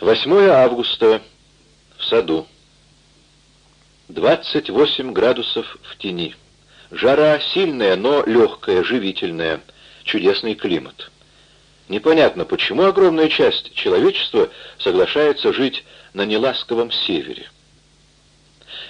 8 августа. В саду. 28 градусов в тени. Жара сильная, но легкая, живительная. Чудесный климат. Непонятно, почему огромная часть человечества соглашается жить на неласковом севере.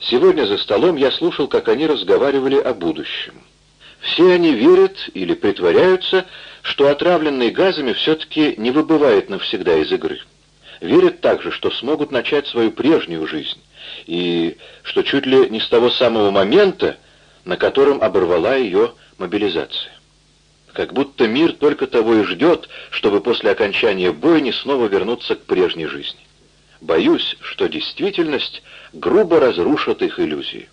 Сегодня за столом я слушал, как они разговаривали о будущем. Все они верят или притворяются, что отравленный газами все-таки не выбывает навсегда из игры. Верят также, что смогут начать свою прежнюю жизнь, и что чуть ли не с того самого момента, на котором оборвала ее мобилизация. Как будто мир только того и ждет, чтобы после окончания бойни снова вернуться к прежней жизни. Боюсь, что действительность грубо разрушит их иллюзии.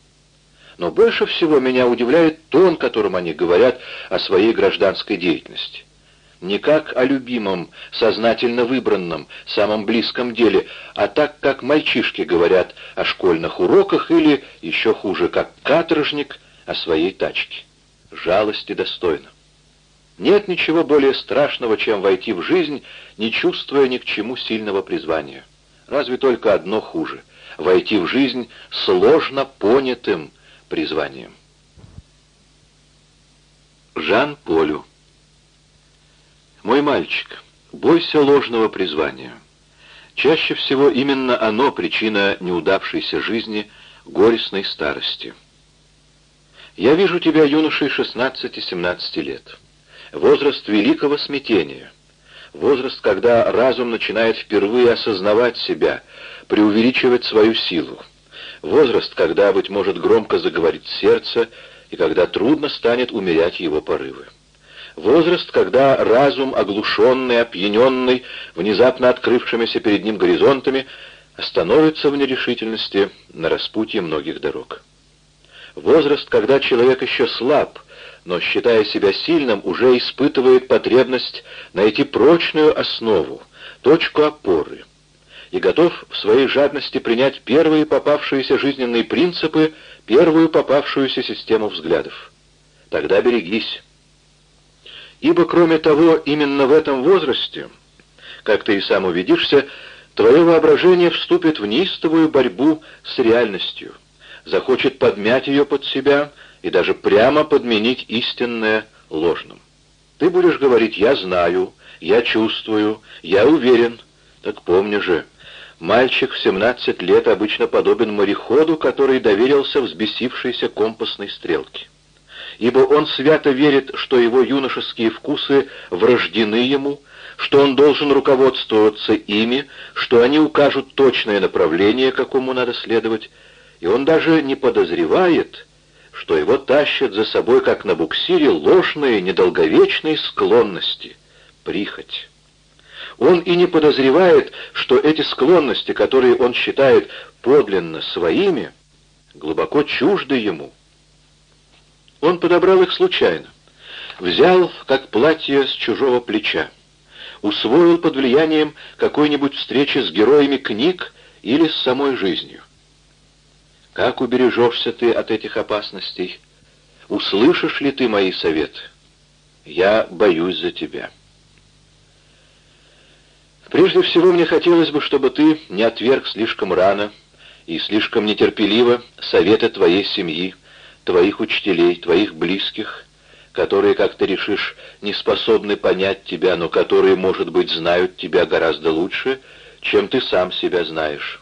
Но больше всего меня удивляет тон, которым они говорят о своей гражданской деятельности. Не как о любимом, сознательно выбранном, самом близком деле, а так, как мальчишки говорят о школьных уроках или, еще хуже, как каторжник о своей тачке. Жалости достойно. Нет ничего более страшного, чем войти в жизнь, не чувствуя ни к чему сильного призвания. Разве только одно хуже — войти в жизнь сложно понятым, призванием. Жан Полю Мой мальчик, бойся ложного призвания. Чаще всего именно оно причина неудавшейся жизни, горестной старости. Я вижу тебя юношей 16-17 лет. Возраст великого смятения. Возраст, когда разум начинает впервые осознавать себя, преувеличивать свою силу возраст, когда, быть может, громко заговорит сердце, и когда трудно станет умерять его порывы. Возраст, когда разум, оглушенный, опьяненный, внезапно открывшимися перед ним горизонтами, остановится в нерешительности на распутье многих дорог. Возраст, когда человек еще слаб, но, считая себя сильным, уже испытывает потребность найти прочную основу, точку опоры, и готов в своей жадности принять первые попавшиеся жизненные принципы, первую попавшуюся систему взглядов. Тогда берегись. Ибо, кроме того, именно в этом возрасте, как ты и сам увидишься, твое воображение вступит в неистовую борьбу с реальностью, захочет подмять ее под себя и даже прямо подменить истинное ложным. Ты будешь говорить «я знаю», «я чувствую», «я уверен», так помни же, Мальчик в 17 лет обычно подобен мореходу, который доверился взбесившейся компасной стрелке. Ибо он свято верит, что его юношеские вкусы врождены ему, что он должен руководствоваться ими, что они укажут точное направление, какому надо следовать, и он даже не подозревает, что его тащат за собой, как на буксире, ложные, недолговечные склонности, прихоть. Он и не подозревает, что эти склонности, которые он считает подлинно своими, глубоко чужды ему. Он подобрал их случайно, взял, как платье с чужого плеча, усвоил под влиянием какой-нибудь встречи с героями книг или с самой жизнью. Как убережешься ты от этих опасностей? Услышишь ли ты мои советы? Я боюсь за тебя». Прежде всего, мне хотелось бы, чтобы ты не отверг слишком рано и слишком нетерпеливо советы твоей семьи, твоих учителей, твоих близких, которые, как ты решишь, не способны понять тебя, но которые, может быть, знают тебя гораздо лучше, чем ты сам себя знаешь.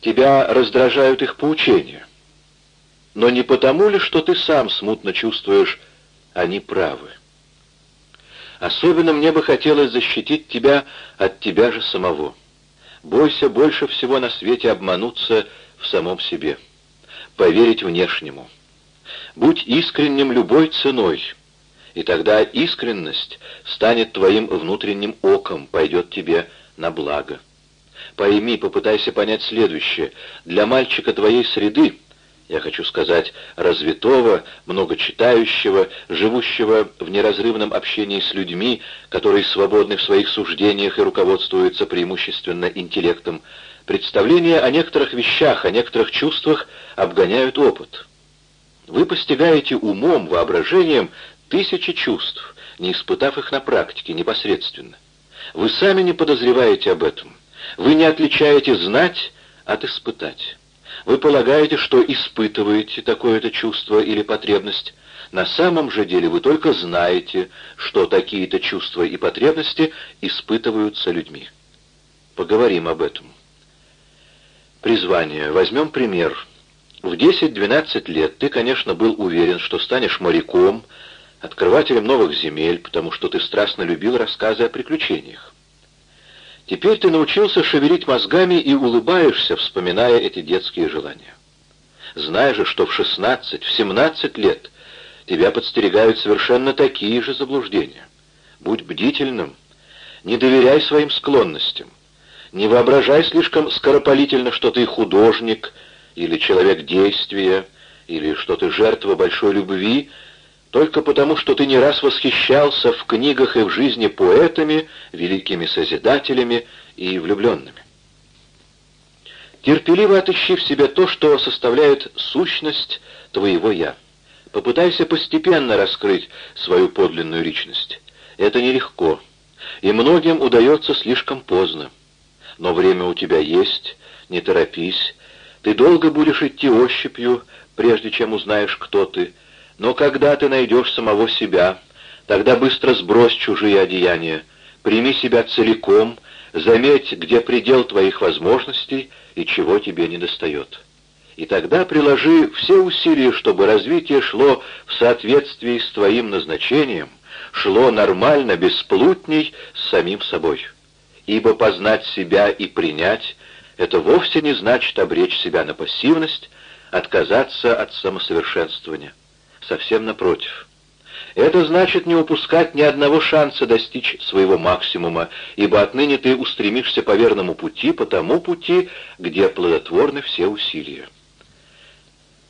Тебя раздражают их поучения. Но не потому ли, что ты сам смутно чувствуешь, они правы? Особенно мне бы хотелось защитить тебя от тебя же самого. Бойся больше всего на свете обмануться в самом себе, поверить внешнему. Будь искренним любой ценой, и тогда искренность станет твоим внутренним оком, пойдет тебе на благо. Пойми, попытайся понять следующее. Для мальчика твоей среды я хочу сказать, развитого, многочитающего, живущего в неразрывном общении с людьми, которые свободны в своих суждениях и руководствуются преимущественно интеллектом, представления о некоторых вещах, о некоторых чувствах обгоняют опыт. Вы постигаете умом, воображением тысячи чувств, не испытав их на практике непосредственно. Вы сами не подозреваете об этом. Вы не отличаете знать от испытать. Вы полагаете, что испытываете такое-то чувство или потребность. На самом же деле вы только знаете, что такие-то чувства и потребности испытываются людьми. Поговорим об этом. Призвание. Возьмем пример. В 10-12 лет ты, конечно, был уверен, что станешь моряком, открывателем новых земель, потому что ты страстно любил рассказы о приключениях. Теперь ты научился шевелить мозгами и улыбаешься, вспоминая эти детские желания. Зная же, что в 16, в 17 лет тебя подстерегают совершенно такие же заблуждения. Будь бдительным, не доверяй своим склонностям, не воображай слишком скоропалительно, что ты художник или человек действия, или что ты жертва большой любви, только потому, что ты не раз восхищался в книгах и в жизни поэтами, великими созидателями и влюбленными. Терпеливо отыщи в себе то, что составляет сущность твоего «я». Попытайся постепенно раскрыть свою подлинную личность. Это нелегко, и многим удается слишком поздно. Но время у тебя есть, не торопись. Ты долго будешь идти ощупью, прежде чем узнаешь, кто ты, но когда ты найдешь самого себя, тогда быстро сбрось чужие одеяния, прими себя целиком, заметь, где предел твоих возможностей и чего тебе недостает. И тогда приложи все усилия, чтобы развитие шло в соответствии с твоим назначением, шло нормально, без плутней, с самим собой. Ибо познать себя и принять — это вовсе не значит обречь себя на пассивность, отказаться от самосовершенствования совсем напротив. Это значит не упускать ни одного шанса достичь своего максимума, ибо отныне ты устремишься по верному пути, по тому пути, где плодотворны все усилия.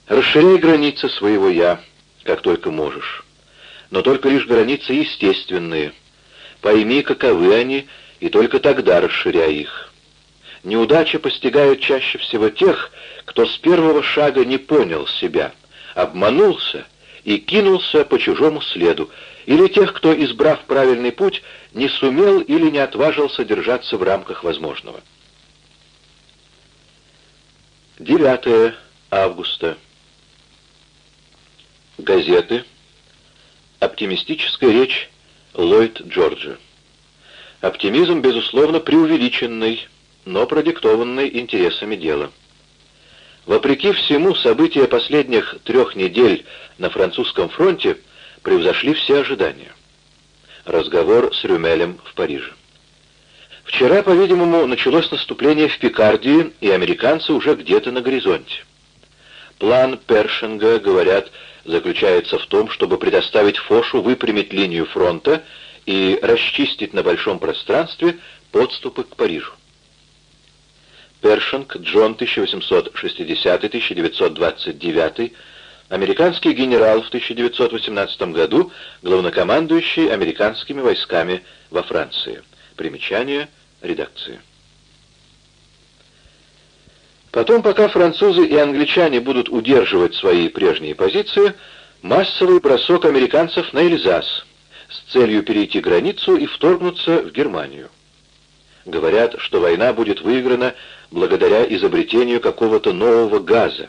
Расширяй границы своего «я», как только можешь, но только лишь границы естественные. Пойми, каковы они, и только тогда расширяй их. Неудачи постигают чаще всего тех, кто с первого шага не понял себя, обманулся и кинулся по чужому следу, или тех, кто, избрав правильный путь, не сумел или не отважился держаться в рамках возможного. 9 августа. Газеты. Оптимистическая речь Ллойд Джорджа. Оптимизм, безусловно, преувеличенный, но продиктованный интересами дела. Вопреки всему, события последних трех недель на французском фронте превзошли все ожидания. Разговор с Рюмелем в Париже. Вчера, по-видимому, началось наступление в Пикардии, и американцы уже где-то на горизонте. План Першинга, говорят, заключается в том, чтобы предоставить Фошу выпрямить линию фронта и расчистить на большом пространстве подступы к Парижу. Першинг, Джон, 1860-1929, американский генерал в 1918 году, главнокомандующий американскими войсками во Франции. Примечание редакции. Потом, пока французы и англичане будут удерживать свои прежние позиции, массовый бросок американцев на Эльзас с целью перейти границу и вторгнуться в Германию. Говорят, что война будет выиграна благодаря изобретению какого-то нового газа,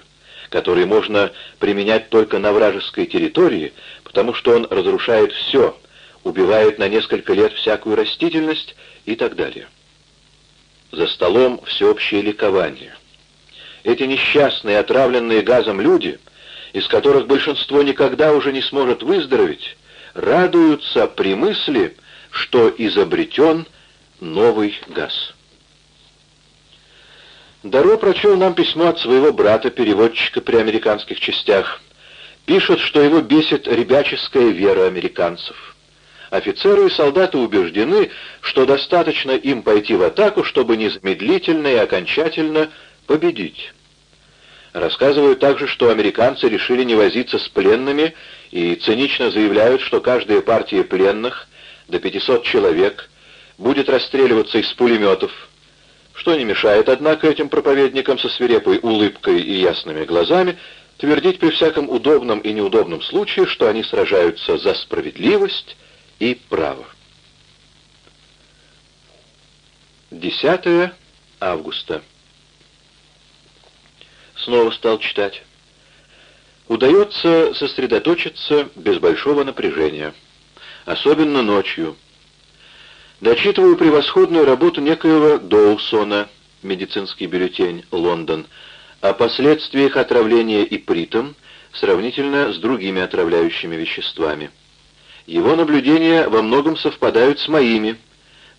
который можно применять только на вражеской территории, потому что он разрушает все, убивает на несколько лет всякую растительность и так далее. За столом всеобщее ликование. Эти несчастные, отравленные газом люди, из которых большинство никогда уже не сможет выздороветь, радуются при мысли, что изобретен новый газ. Даро прочел нам письмо от своего брата, переводчика при американских частях. Пишет, что его бесит ребяческая вера американцев. Офицеры и солдаты убеждены, что достаточно им пойти в атаку, чтобы незамедлительно и окончательно победить. Рассказывают также, что американцы решили не возиться с пленными и цинично заявляют, что каждая партия пленных, до 500 человек, будет расстреливаться из пулеметов, что не мешает, однако, этим проповедникам со свирепой улыбкой и ясными глазами твердить при всяком удобном и неудобном случае, что они сражаются за справедливость и право. 10 августа. Снова стал читать. Удается сосредоточиться без большого напряжения, особенно ночью. Дочитываю превосходную работу некоего Доусона, медицинский бюллетень, Лондон, о последствиях отравления ипритом сравнительно с другими отравляющими веществами. Его наблюдения во многом совпадают с моими.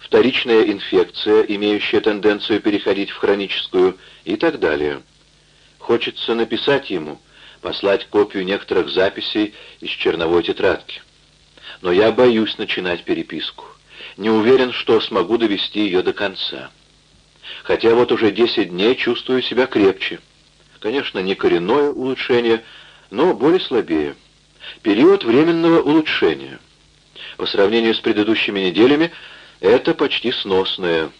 Вторичная инфекция, имеющая тенденцию переходить в хроническую и так далее. Хочется написать ему, послать копию некоторых записей из черновой тетрадки. Но я боюсь начинать переписку. Не уверен, что смогу довести ее до конца. Хотя вот уже 10 дней чувствую себя крепче. Конечно, не коренное улучшение, но более слабее. Период временного улучшения. По сравнению с предыдущими неделями, это почти сносное.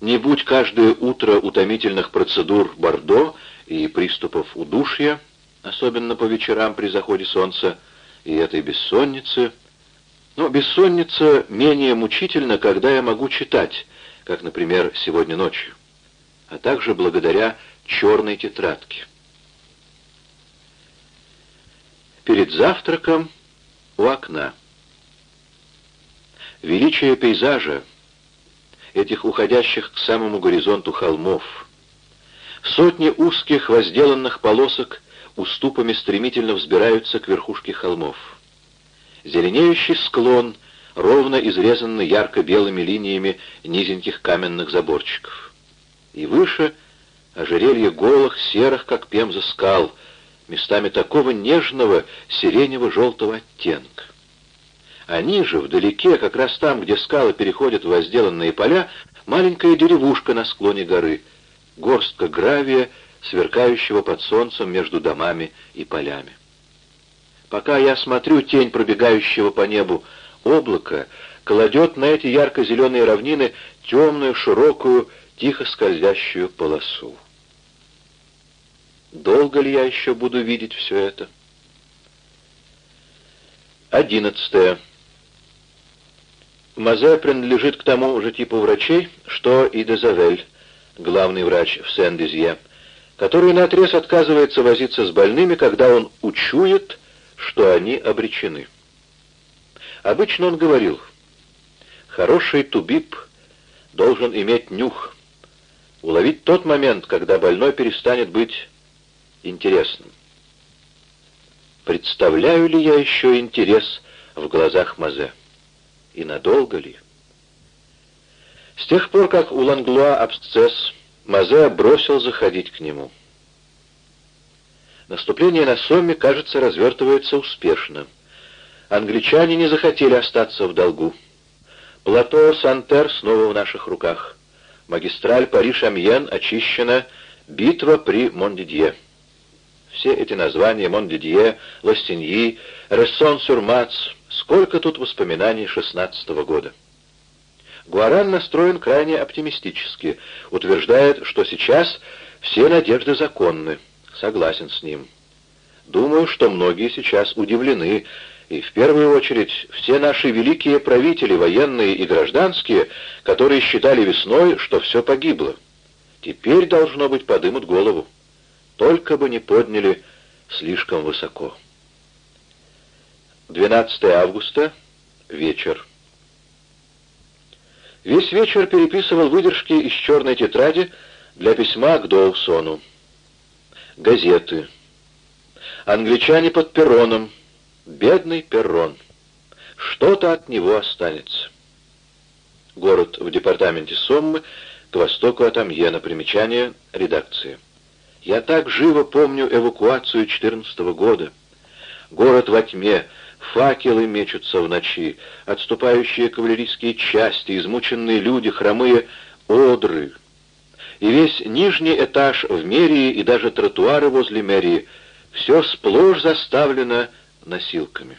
Не будь каждое утро утомительных процедур Бордо и приступов удушья, особенно по вечерам при заходе солнца, и этой бессонницы. Но бессонница менее мучительна, когда я могу читать, как, например, сегодня ночью, а также благодаря черной тетрадке. Перед завтраком у окна. Величие пейзажа, этих уходящих к самому горизонту холмов, сотни узких возделанных полосок уступами стремительно взбираются к верхушке холмов. Зеленеющий склон, ровно изрезанный ярко-белыми линиями низеньких каменных заборчиков. И выше — ожерелье голых, серых, как пемза скал — местами такого нежного сиренево-желтого оттенка. А ниже, вдалеке, как раз там, где скалы переходят в возделанные поля, маленькая деревушка на склоне горы, горстка гравия, сверкающего под солнцем между домами и полями. Пока я смотрю, тень пробегающего по небу облака кладет на эти ярко-зеленые равнины темную, широкую, тихо скользящую полосу. Долго ли я еще буду видеть все это? Одиннадцатое. Мазе принадлежит к тому же типу врачей, что и Дезавель, главный врач в Сен-Дизье, который наотрез отказывается возиться с больными, когда он учует, что они обречены. Обычно он говорил, хороший тубип должен иметь нюх, уловить тот момент, когда больной перестанет быть интересным. Представляю ли я еще интерес в глазах Мазе? И надолго ли? С тех пор, как у Ланглуа абсцесс, Мазе бросил заходить к нему. Наступление на Сомме, кажется, развертывается успешно. Англичане не захотели остаться в долгу. Плато Сантер снова в наших руках. Магистраль Париж-Амьен очищена. Битва при Мондидье. Все эти названия Мондидье, Ластиньи, Рессон-Сюрмац, сколько тут воспоминаний шестнадцатого года. Гуаран настроен крайне оптимистически, утверждает, что сейчас все надежды законны. Согласен с ним. Думаю, что многие сейчас удивлены, и в первую очередь все наши великие правители, военные и гражданские, которые считали весной, что все погибло. Теперь, должно быть, подымут голову. Только бы не подняли слишком высоко. 12 августа. Вечер. Весь вечер переписывал выдержки из черной тетради для письма к Доусону. Газеты. Англичане под перроном. Бедный перрон. Что-то от него останется. Город в департаменте Соммы, к востоку от Амьена. Примечание редакции. Я так живо помню эвакуацию 14 -го года. Город во тьме, факелы мечутся в ночи, отступающие кавалерийские части, измученные люди, хромые одры. И весь нижний этаж в мэрии и даже тротуары возле мэрии все сплошь заставлено носилками.